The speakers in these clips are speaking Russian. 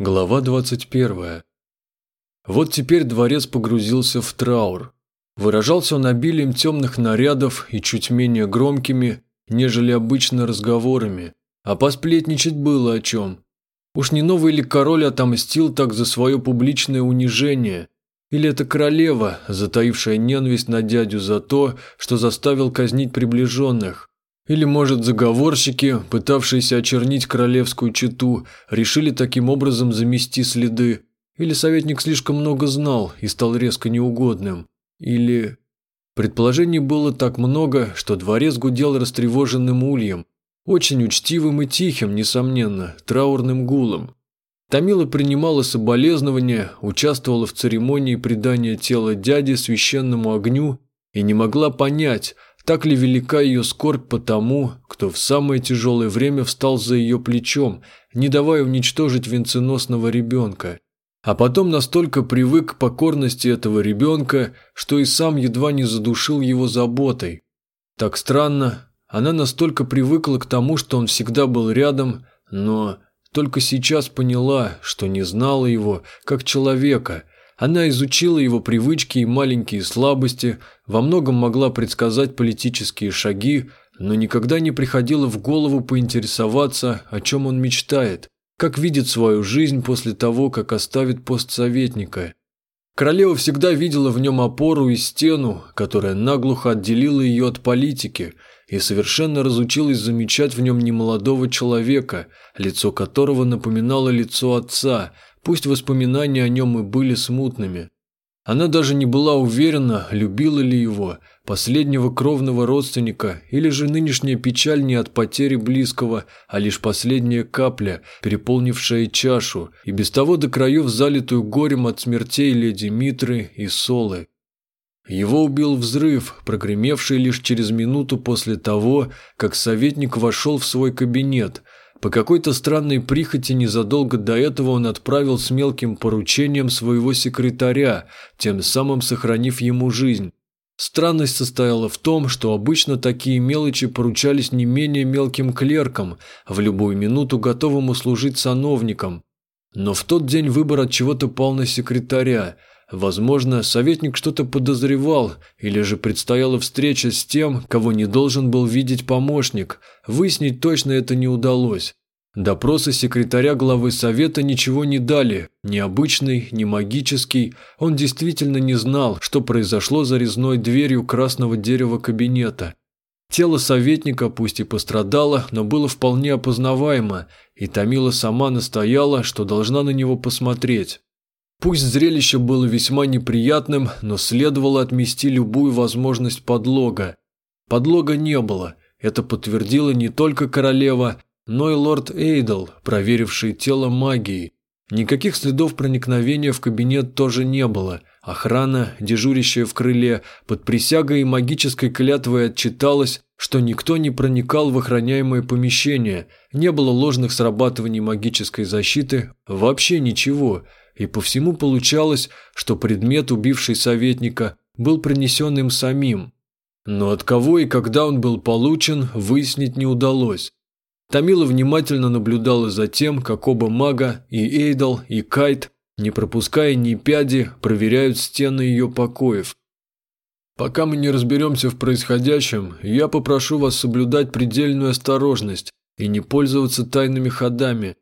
Глава 21. Вот теперь дворец погрузился в траур. Выражался он обилием темных нарядов и чуть менее громкими, нежели обычно разговорами, а посплетничать было о чем. Уж не новый ли король отомстил так за свое публичное унижение? Или это королева, затаившая ненависть на дядю за то, что заставил казнить приближенных? Или, может, заговорщики, пытавшиеся очернить королевскую чету, решили таким образом замести следы. Или советник слишком много знал и стал резко неугодным. Или... Предположений было так много, что дворец гудел растревоженным ульем. Очень учтивым и тихим, несомненно, траурным гулом. Тамила принимала соболезнования, участвовала в церемонии предания тела дяди священному огню и не могла понять – так ли велика ее скорбь по тому, кто в самое тяжелое время встал за ее плечом, не давая уничтожить венценосного ребенка? А потом настолько привык к покорности этого ребенка, что и сам едва не задушил его заботой. Так странно, она настолько привыкла к тому, что он всегда был рядом, но только сейчас поняла, что не знала его как человека – она изучила его привычки и маленькие слабости, во многом могла предсказать политические шаги, но никогда не приходило в голову поинтересоваться, о чем он мечтает, как видит свою жизнь после того, как оставит пост советника. Королева всегда видела в нем опору и стену, которая наглухо отделила ее от политики, и совершенно разучилась замечать в нем немолодого человека, лицо которого напоминало лицо отца – пусть воспоминания о нем и были смутными. Она даже не была уверена, любила ли его, последнего кровного родственника, или же нынешняя печаль не от потери близкого, а лишь последняя капля, переполнившая чашу, и без того до краев залитую горем от смертей леди Митры и Солы. Его убил взрыв, прогремевший лишь через минуту после того, как советник вошел в свой кабинет – по какой-то странной прихоти незадолго до этого он отправил с мелким поручением своего секретаря, тем самым сохранив ему жизнь. Странность состояла в том, что обычно такие мелочи поручались не менее мелким клеркам, в любую минуту готовым услужить сановникам. Но в тот день выбор от чего-то пал на секретаря – Возможно, советник что-то подозревал, или же предстояла встреча с тем, кого не должен был видеть помощник. Выяснить точно это не удалось. Допросы секретаря главы совета ничего не дали, ни обычный, ни магический. Он действительно не знал, что произошло за резной дверью красного дерева кабинета. Тело советника пусть и пострадало, но было вполне опознаваемо, и Тамила сама настояла, что должна на него посмотреть. Пусть зрелище было весьма неприятным, но следовало отмести любую возможность подлога. Подлога не было, это подтвердила не только королева, но и лорд Эйдл, проверивший тело магией. Никаких следов проникновения в кабинет тоже не было. Охрана, дежурящая в крыле, под присягой и магической клятвой отчиталась, что никто не проникал в охраняемое помещение, не было ложных срабатываний магической защиты, вообще ничего – и по всему получалось, что предмет, убивший советника, был принесен им самим. Но от кого и когда он был получен, выяснить не удалось. Тамила внимательно наблюдала за тем, как оба мага, и Эйдал, и Кайт, не пропуская ни пяди, проверяют стены ее покоев. «Пока мы не разберемся в происходящем, я попрошу вас соблюдать предельную осторожность и не пользоваться тайными ходами»,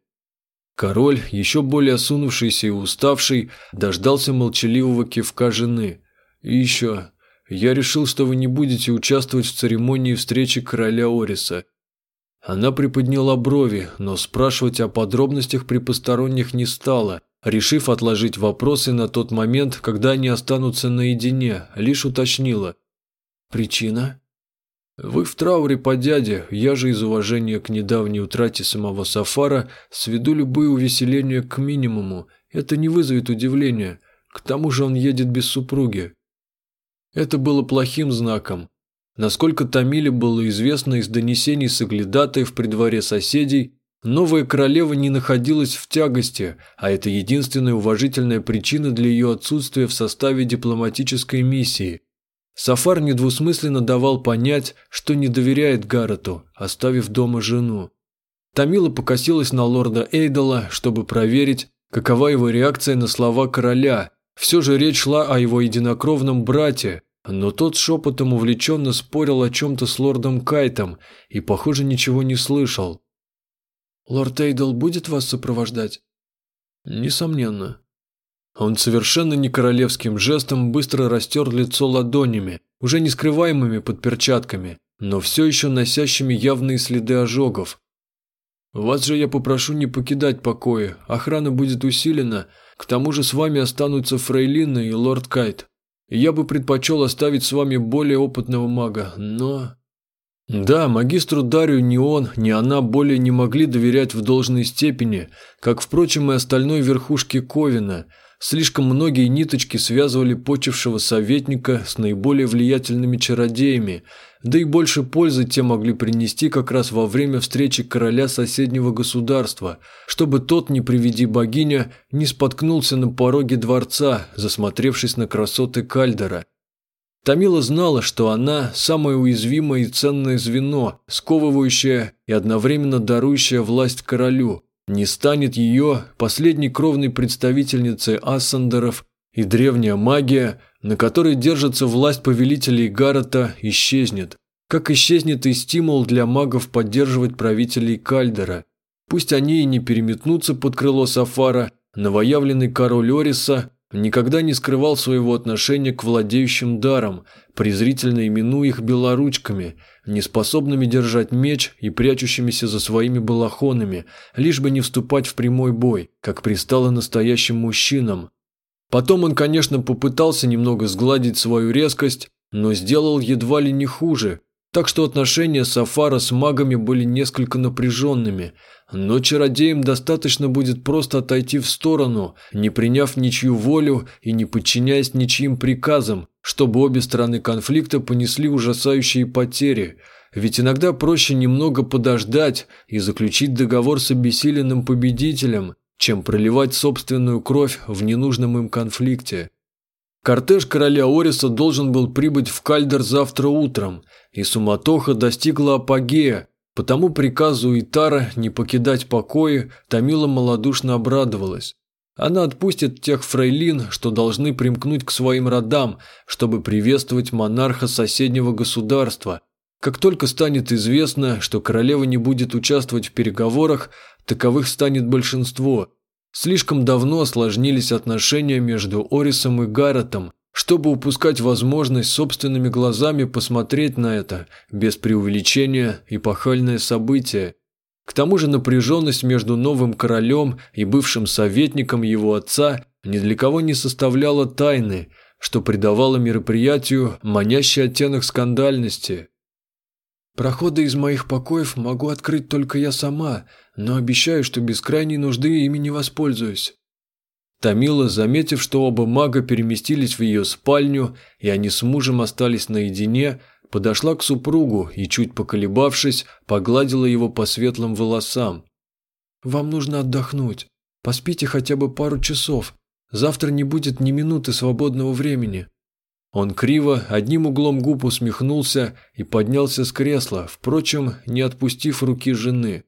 Король, еще более осунувшийся и уставший, дождался молчаливого кивка жены. «И еще, я решил, что вы не будете участвовать в церемонии встречи короля Ориса». Она приподняла брови, но спрашивать о подробностях при посторонних не стала, решив отложить вопросы на тот момент, когда они останутся наедине, лишь уточнила. «Причина?» Вы в трауре по дяде, я же из уважения к недавней утрате самого Сафара сведу любые увеселения к минимуму. Это не вызовет удивления. К тому же он едет без супруги. Это было плохим знаком. Насколько Тамиле было известно из донесений соглядатаев при дворе соседей, новая королева не находилась в тягости, а это единственная уважительная причина для ее отсутствия в составе дипломатической миссии – Сафар недвусмысленно давал понять, что не доверяет Гаррету, оставив дома жену. Тамила покосилась на лорда Эйдола, чтобы проверить, какова его реакция на слова короля. Все же речь шла о его единокровном брате, но тот шепотом увлеченно спорил о чем-то с лордом Кайтом и, похоже, ничего не слышал. «Лорд Эйдл будет вас сопровождать?» «Несомненно». Он совершенно не королевским жестом быстро растер лицо ладонями, уже не скрываемыми под перчатками, но все еще носящими явные следы ожогов. «Вас же я попрошу не покидать покои, охрана будет усилена, к тому же с вами останутся Фрейлина и лорд Кайт. Я бы предпочел оставить с вами более опытного мага, но...» Да, магистру Дарию ни он, ни она более не могли доверять в должной степени, как, впрочем, и остальной верхушке Ковина. Слишком многие ниточки связывали почившего советника с наиболее влиятельными чародеями, да и больше пользы те могли принести как раз во время встречи короля соседнего государства, чтобы тот, не приведи богиня, не споткнулся на пороге дворца, засмотревшись на красоты Кальдера – Тамила знала, что она – самое уязвимое и ценное звено, сковывающее и одновременно дарующее власть королю. Не станет ее последней кровной представительницей Ассандеров, и древняя магия, на которой держится власть повелителей Гаррета, исчезнет. Как исчезнет и стимул для магов поддерживать правителей Кальдера. Пусть они и не переметнутся под крыло Сафара, новоявленный король Ориса никогда не скрывал своего отношения к владеющим даром, презрительно именуя их белоручками, неспособными держать меч и прячущимися за своими балахонами, лишь бы не вступать в прямой бой, как пристало настоящим мужчинам. Потом он, конечно, попытался немного сгладить свою резкость, но сделал едва ли не хуже, так что отношения Сафара с магами были несколько напряженными, но чародеям достаточно будет просто отойти в сторону, не приняв ничью волю и не подчиняясь ничьим приказам, чтобы обе стороны конфликта понесли ужасающие потери. Ведь иногда проще немного подождать и заключить договор с обессиленным победителем, чем проливать собственную кровь в ненужном им конфликте. Кортеж короля Ориса должен был прибыть в Кальдер завтра утром, и суматоха достигла апогея, потому приказу Итара не покидать покои Тамила малодушно обрадовалась. Она отпустит тех фрейлин, что должны примкнуть к своим родам, чтобы приветствовать монарха соседнего государства. Как только станет известно, что королева не будет участвовать в переговорах, таковых станет большинство – Слишком давно осложнились отношения между Орисом и Гарретом, чтобы упускать возможность собственными глазами посмотреть на это, без преувеличения, эпохальное событие. К тому же напряженность между новым королем и бывшим советником его отца ни для кого не составляла тайны, что придавало мероприятию манящий оттенок скандальности. Проходы из моих покоев могу открыть только я сама, но обещаю, что без крайней нужды ими не воспользуюсь». Тамила, заметив, что оба мага переместились в ее спальню, и они с мужем остались наедине, подошла к супругу и, чуть поколебавшись, погладила его по светлым волосам. «Вам нужно отдохнуть. Поспите хотя бы пару часов. Завтра не будет ни минуты свободного времени. Он криво, одним углом губ усмехнулся и поднялся с кресла, впрочем, не отпустив руки жены.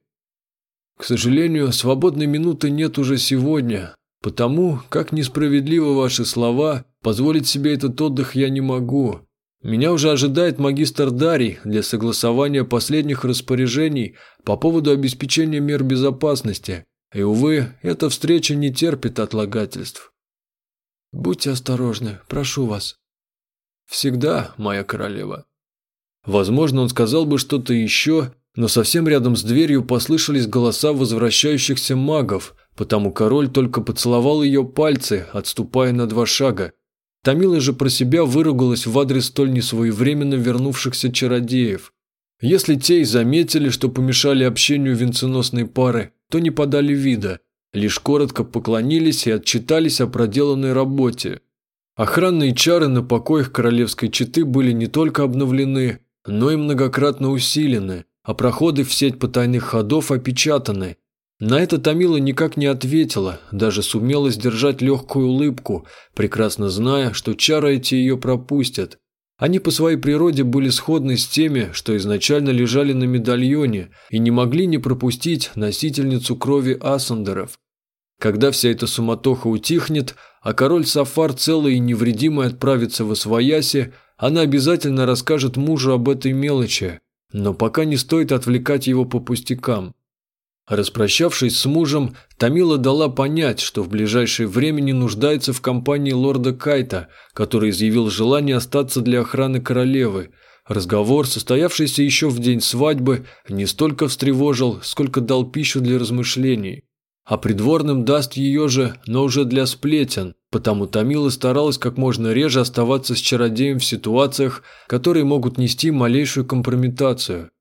«К сожалению, свободной минуты нет уже сегодня, потому, как несправедливы ваши слова, позволить себе этот отдых я не могу. Меня уже ожидает магистр Дарий для согласования последних распоряжений по поводу обеспечения мер безопасности, и, увы, эта встреча не терпит отлагательств». «Будьте осторожны, прошу вас», Всегда, моя королева. Возможно, он сказал бы что-то еще, но совсем рядом с дверью послышались голоса возвращающихся магов, потому король только поцеловал ее пальцы, отступая на два шага. Тамила же про себя выругалась в адрес столь несвоевременно вернувшихся чародеев. Если те и заметили, что помешали общению венценосной пары, то не подали вида, лишь коротко поклонились и отчитались о проделанной работе. Охранные чары на покоях королевской четы были не только обновлены, но и многократно усилены, а проходы в сеть потайных ходов опечатаны. На это Томила никак не ответила, даже сумела сдержать легкую улыбку, прекрасно зная, что чары эти ее пропустят. Они по своей природе были сходны с теми, что изначально лежали на медальоне, и не могли не пропустить носительницу крови Асандеров. Когда вся эта суматоха утихнет, а король Сафар целый и невредимый отправится в Освояси, она обязательно расскажет мужу об этой мелочи, но пока не стоит отвлекать его по пустякам. Распрощавшись с мужем, Тамила дала понять, что в ближайшее время не нуждается в компании лорда Кайта, который изъявил желание остаться для охраны королевы. Разговор, состоявшийся еще в день свадьбы, не столько встревожил, сколько дал пищу для размышлений. А придворным даст ее же, но уже для сплетен, потому Тамила старалась как можно реже оставаться с чародеем в ситуациях, которые могут нести малейшую компрометацию.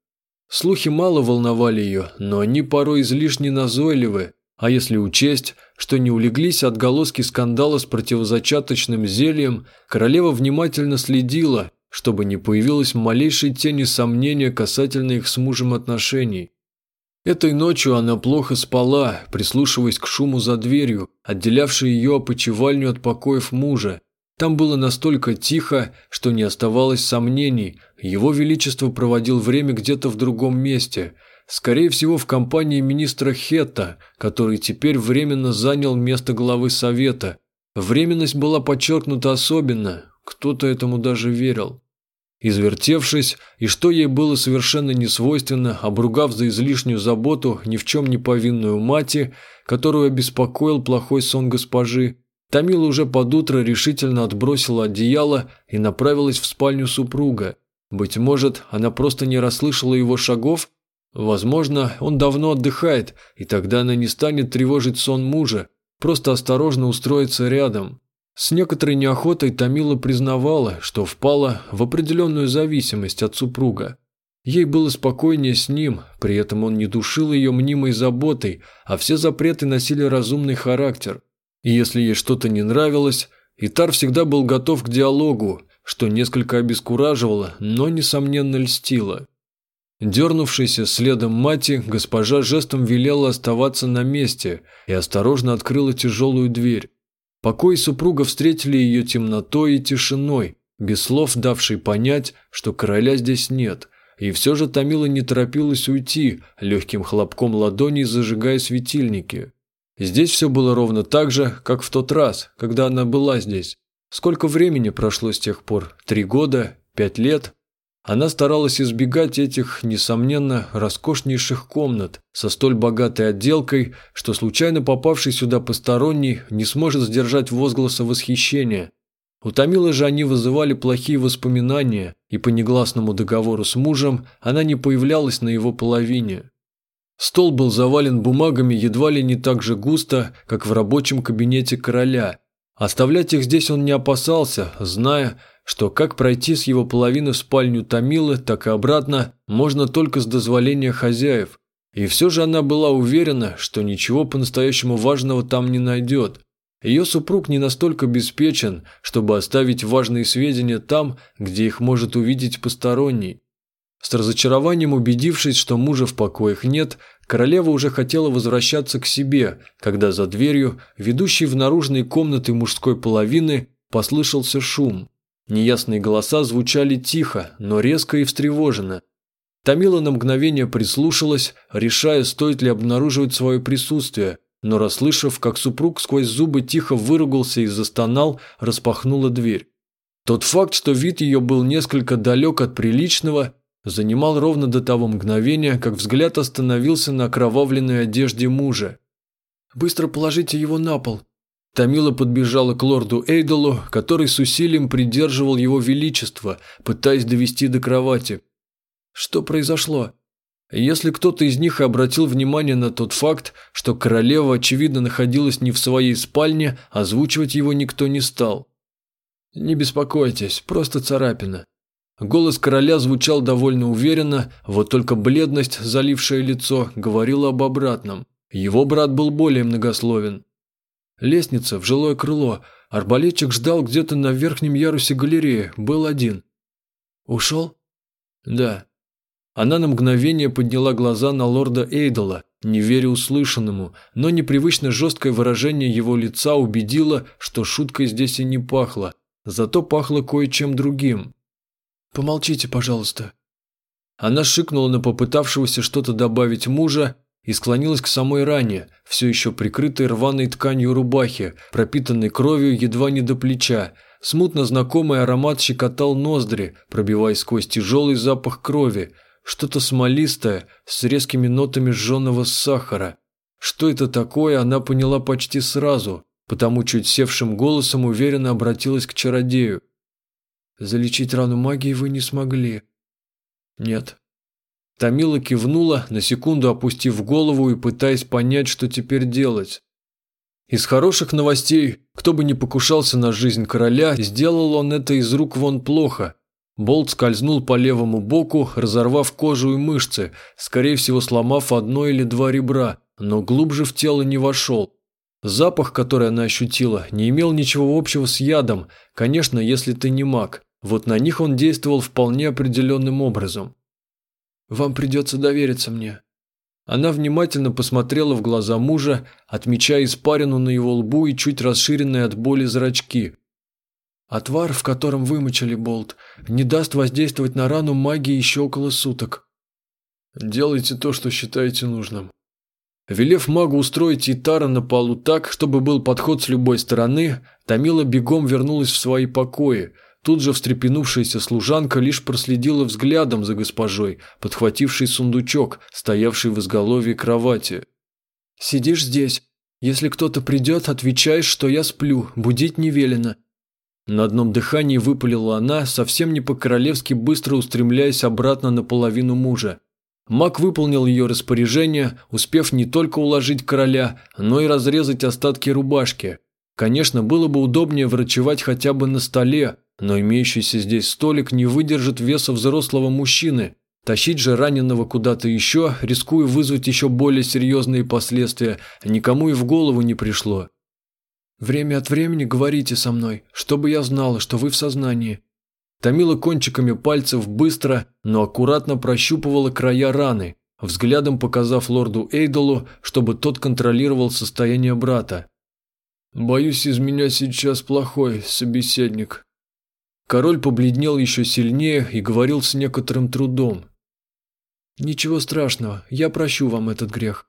Слухи мало волновали ее, но они порой излишне назойливы, а если учесть, что не улеглись отголоски скандала с противозачаточным зельем, королева внимательно следила, чтобы не появилось малейшей тени сомнения касательно их с мужем отношений. Этой ночью она плохо спала, прислушиваясь к шуму за дверью, отделявшей ее опочивальню от покоев мужа, там было настолько тихо, что не оставалось сомнений. Его Величество проводил время где-то в другом месте. Скорее всего, в компании министра Хетта, который теперь временно занял место главы Совета. Временность была подчеркнута особенно. Кто-то этому даже верил. Извертевшись, и что ей было совершенно несвойственно, обругав за излишнюю заботу ни в чем не повинную мати, которую обеспокоил плохой сон госпожи, Тамила уже под утро решительно отбросила одеяло и направилась в спальню супруга. Быть может, она просто не расслышала его шагов? Возможно, он давно отдыхает, и тогда она не станет тревожить сон мужа, просто осторожно устроится рядом. С некоторой неохотой Тамила признавала, что впала в определенную зависимость от супруга. Ей было спокойнее с ним, при этом он не душил ее мнимой заботой, а все запреты носили разумный характер – и если ей что-то не нравилось, Итар всегда был готов к диалогу, что несколько обескураживало, но, несомненно, льстило. Дернувшаяся следом мати, госпожа жестом велела оставаться на месте и осторожно открыла тяжелую дверь. Покой супруга встретили ее темнотой и тишиной, без слов давшей понять, что короля здесь нет, и все же Томила не торопилась уйти, легким хлопком ладоней зажигая светильники. Здесь все было ровно так же, как в тот раз, когда она была здесь. Сколько времени прошло с тех пор? Три года? Пять лет? Она старалась избегать этих, несомненно, роскошнейших комнат со столь богатой отделкой, что случайно попавший сюда посторонний не сможет сдержать возгласа восхищения. У Томила же они вызывали плохие воспоминания, и по негласному договору с мужем она не появлялась на его половине. Стол был завален бумагами едва ли не так же густо, как в рабочем кабинете короля. Оставлять их здесь он не опасался, зная, что как пройти с его половины в спальню Томилы, так и обратно можно только с дозволения хозяев. И все же она была уверена, что ничего по-настоящему важного там не найдет. Ее супруг не настолько обеспечен, чтобы оставить важные сведения там, где их может увидеть посторонний. С разочарованием убедившись, что мужа в покоях нет, королева уже хотела возвращаться к себе, когда за дверью, ведущей в наружные комнаты мужской половины, послышался шум. Неясные голоса звучали тихо, но резко и встревоженно. Тамила на мгновение прислушалась, решая, стоит ли обнаруживать свое присутствие, но расслышав, как супруг сквозь зубы тихо выругался и застонал, распахнула дверь. Тот факт, что вид ее был несколько далек от приличного, занимал ровно до того мгновения, как взгляд остановился на окровавленной одежде мужа. «Быстро положите его на пол». Тамила подбежала к лорду Эйдолу, который с усилием придерживал его величество, пытаясь довести до кровати. Что произошло? Если кто-то из них обратил внимание на тот факт, что королева, очевидно, находилась не в своей спальне, озвучивать его никто не стал. «Не беспокойтесь, просто царапина», Голос короля звучал довольно уверенно, вот только бледность, залившая лицо, говорила об обратном. Его брат был более многословен. Лестница в жилое крыло. Арбалетчик ждал где-то на верхнем ярусе галереи. Был один. «Ушел?» «Да». Она на мгновение подняла глаза на лорда Эйдола, не веря услышанному, но непривычно жесткое выражение его лица убедило, что шуткой здесь и не пахло. Зато пахло кое-чем другим. Помолчите, пожалуйста». Она шикнула на попытавшегося что-то добавить мужа, и склонилась к самой ране, все еще прикрытой рваной тканью рубахи, пропитанной кровью едва не до плеча. Смутно знакомый аромат щекотал ноздри, пробиваясь сквозь тяжелый запах крови. Что-то смолистое, с резкими нотами сжженного сахара. Что это такое, она поняла почти сразу, потому чуть севшим голосом уверенно обратилась к чародею. «Залечить рану магией вы не смогли». «Нет». Тамила кивнула, на секунду опустив голову и пытаясь понять, что теперь делать. Из хороших новостей, кто бы ни покушался на жизнь короля, сделал он это из рук вон плохо. Болт скользнул по левому боку, разорвав кожу и мышцы, скорее всего сломав одно или два ребра, но глубже в тело не вошел. Запах, который она ощутила, не имел ничего общего с ядом, конечно, если ты не маг. Вот на них он действовал вполне определенным образом. «Вам придется довериться мне». Она внимательно посмотрела в глаза мужа, отмечая испарину на его лбу и чуть расширенные от боли зрачки. «Отвар, в котором вымочили болт, не даст воздействовать на рану магии еще около суток». «Делайте то, что считаете нужным», Велев магу устроить Итара на полу так, чтобы был подход с любой стороны, Тамила бегом вернулась в свои покои. Тут же встрепенувшаяся служанка лишь проследила взглядом за госпожой, подхватившей сундучок, стоявший в изголовье кровати. «Сидишь здесь. Если кто-то придет, отвечаешь, что я сплю, будить не велено». На одном дыхании выпалила она, совсем не по-королевски быстро устремляясь обратно на половину мужа. Маг выполнил ее распоряжение, успев не только уложить короля, но и разрезать остатки рубашки. Конечно, было бы удобнее врачевать хотя бы на столе, но имеющийся здесь столик не выдержит веса взрослого мужчины. Тащить же раненого куда-то еще, рискуя вызвать еще более серьезные последствия, никому и в голову не пришло. «Время от времени говорите со мной, чтобы я знала, что вы в сознании», Томила кончиками пальцев быстро, но аккуратно прощупывала края раны, взглядом показав лорду Эйдолу, чтобы тот контролировал состояние брата. «Боюсь, из меня сейчас плохой собеседник». Король побледнел еще сильнее и говорил с некоторым трудом. «Ничего страшного, я прощу вам этот грех».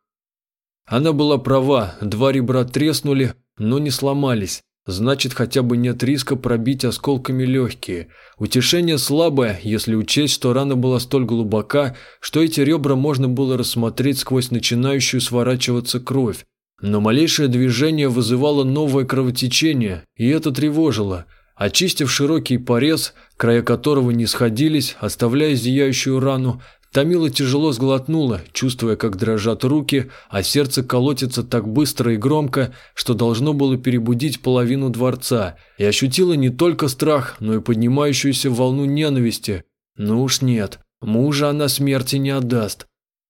Она была права, два ребра треснули, но не сломались, Значит, хотя бы нет риска пробить осколками легкие. Утешение слабое, если учесть, что рана была столь глубока, что эти ребра можно было рассмотреть сквозь начинающую сворачиваться кровь. Но малейшее движение вызывало новое кровотечение, и это тревожило. Очистив широкий порез, края которого не сходились, оставляя зияющую рану, Тамила тяжело сглотнула, чувствуя, как дрожат руки, а сердце колотится так быстро и громко, что должно было перебудить половину дворца, и ощутила не только страх, но и поднимающуюся волну ненависти. Ну уж нет, мужа она смерти не отдаст.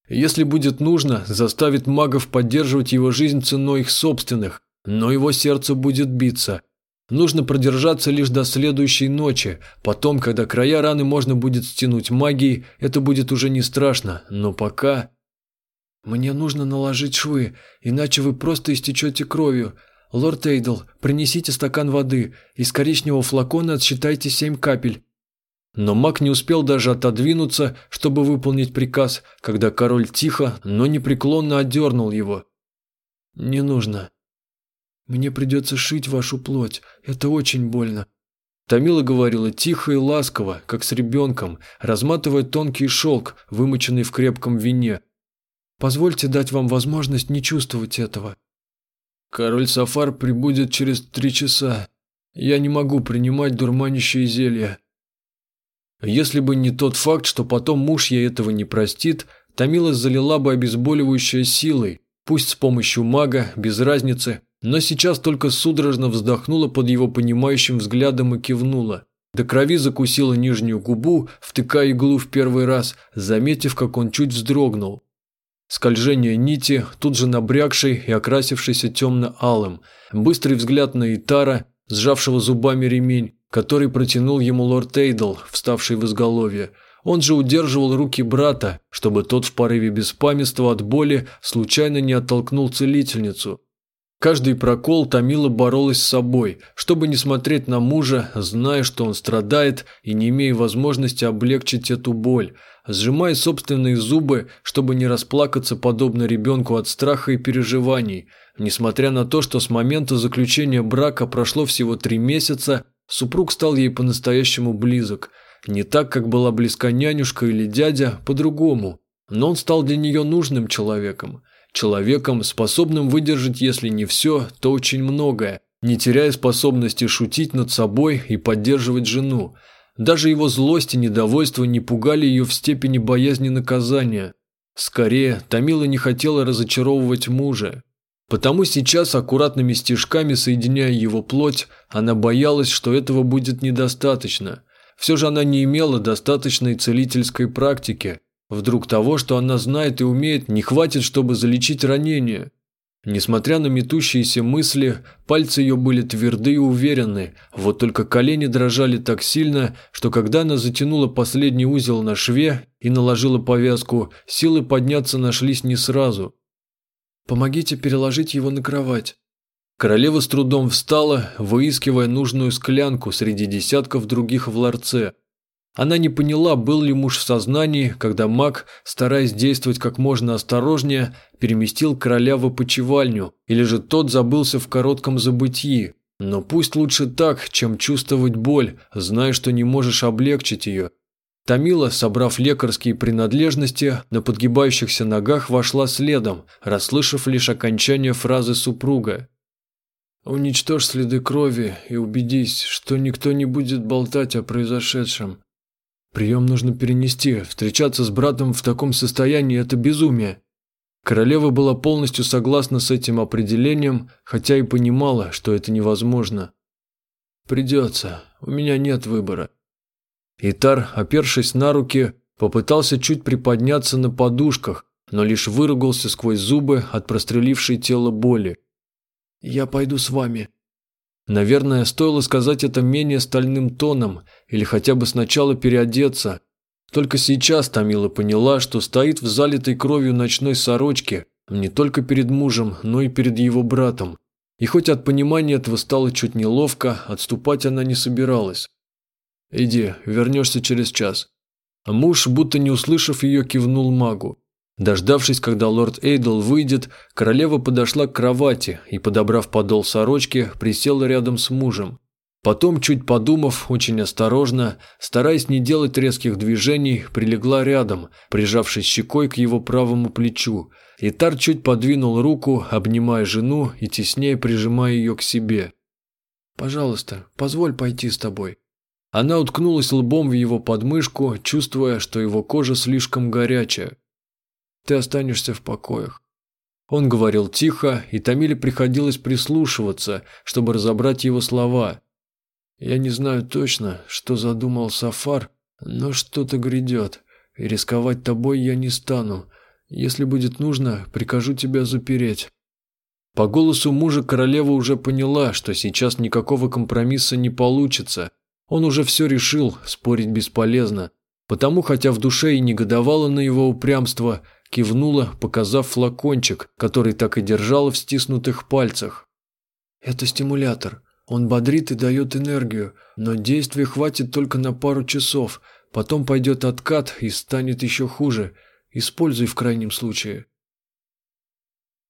Если будет нужно, заставит магов поддерживать его жизнь ценой их собственных, но его сердце будет биться – Нужно продержаться лишь до следующей ночи. Потом, когда края раны можно будет стянуть магией, это будет уже не страшно. Но пока... Мне нужно наложить швы, иначе вы просто истечете кровью. Лорд Эйдл, принесите стакан воды. Из коричневого флакона отсчитайте семь капель. Но маг не успел даже отодвинуться, чтобы выполнить приказ, когда король тихо, но непреклонно отдернул его. «Не нужно», мне придется шить вашу плоть. Это очень больно». Тамила говорила тихо и ласково, как с ребенком, разматывая тонкий шелк, вымоченный в крепком вине. «Позвольте дать вам возможность не чувствовать этого». «Король Сафар прибудет через три часа. Я не могу принимать дурманящие зелья». Если бы не тот факт, что потом муж ей этого не простит, Тамила залила бы обезболивающей силой, пусть с помощью мага, без разницы, но сейчас только судорожно вздохнула под его понимающим взглядом и кивнула. До крови закусила нижнюю губу, втыкая иглу в первый раз, заметив, как он чуть вздрогнул. Скольжение нити, тут же набрякшей и окрасившейся темно-алым, быстрый взгляд на Итара, сжавшего зубами ремень, который протянул ему лорд Эйдл, вставший в изголовье. Он же удерживал руки брата, чтобы тот в порыве беспамятства от боли случайно не оттолкнул целительницу. Каждый прокол Томила боролась с собой, чтобы не смотреть на мужа, зная, что он страдает и не имея возможности облегчить эту боль, сжимая собственные зубы, чтобы не расплакаться подобно ребенку от страха и переживаний. Несмотря на то, что с момента заключения брака прошло всего три месяца, супруг стал ей по-настоящему близок. Не так, как была близка нянюшка или дядя, по-другому. Но он стал для нее нужным человеком. Человеком, способным выдержать, если не все, то очень многое, не теряя способности шутить над собой и поддерживать жену. Даже его злость и недовольство не пугали ее в степени боязни наказания. Скорее, Томила не хотела разочаровывать мужа. Потому сейчас, аккуратными стежками соединяя его плоть, она боялась, что этого будет недостаточно. Все же она не имела достаточной целительской практики – Вдруг того, что она знает и умеет, не хватит, чтобы залечить ранение. Несмотря на метущиеся мысли, пальцы ее были тверды и уверены, вот только колени дрожали так сильно, что когда она затянула последний узел на шве и наложила повязку, силы подняться нашлись не сразу. «Помогите переложить его на кровать». Королева с трудом встала, выискивая нужную склянку среди десятков других в ларце – она не поняла, был ли муж в сознании, когда маг, стараясь действовать как можно осторожнее, переместил короля в опочивальню, или же тот забылся в коротком забытии. Но пусть лучше так, чем чувствовать боль, зная, что не можешь облегчить ее. Тамила, собрав лекарские принадлежности, на подгибающихся ногах вошла следом, расслышав лишь окончание фразы супруга. «Уничтожь следы крови и убедись, что никто не будет болтать о произошедшем. Прием нужно перенести. Встречаться с братом в таком состоянии – это безумие. Королева была полностью согласна с этим определением, хотя и понимала, что это невозможно. «Придется. У меня нет выбора». Итар, опершись на руки, попытался чуть приподняться на подушках, но лишь выругался сквозь зубы от прострелившей тело боли. «Я пойду с вами», Наверное, стоило сказать это менее стальным тоном или хотя бы сначала переодеться. Только сейчас Тамила поняла, что стоит в залитой кровью ночной сорочке не только перед мужем, но и перед его братом. И хоть от понимания этого стало чуть неловко, отступать она не собиралась. «Иди, вернешься через час». А муж, будто не услышав ее, кивнул магу. Дождавшись, когда лорд Эйдл выйдет, королева подошла к кровати и, подобрав подол сорочки, присела рядом с мужем. Потом, чуть подумав, очень осторожно, стараясь не делать резких движений, прилегла рядом, прижавшись щекой к его правому плечу. И Тар чуть подвинул руку, обнимая жену и теснее прижимая ее к себе. «Пожалуйста, позволь пойти с тобой». Она уткнулась лбом в его подмышку, чувствуя, что его кожа слишком горячая. Ты останешься в покоях». Он говорил тихо, и Тамиле приходилось прислушиваться, чтобы разобрать его слова. «Я не знаю точно, что задумал Сафар, но что-то грядет, и рисковать тобой я не стану. Если будет нужно, прикажу тебя запереть». По голосу мужа королева уже поняла, что сейчас никакого компромисса не получится. Он уже все решил, спорить бесполезно. Потому, хотя в душе и негодовала на его упрямство, кивнула, показав флакончик, который так и держала в стиснутых пальцах. «Это стимулятор. Он бодрит и дает энергию, но действия хватит только на пару часов. Потом пойдет откат и станет еще хуже. Используй в крайнем случае».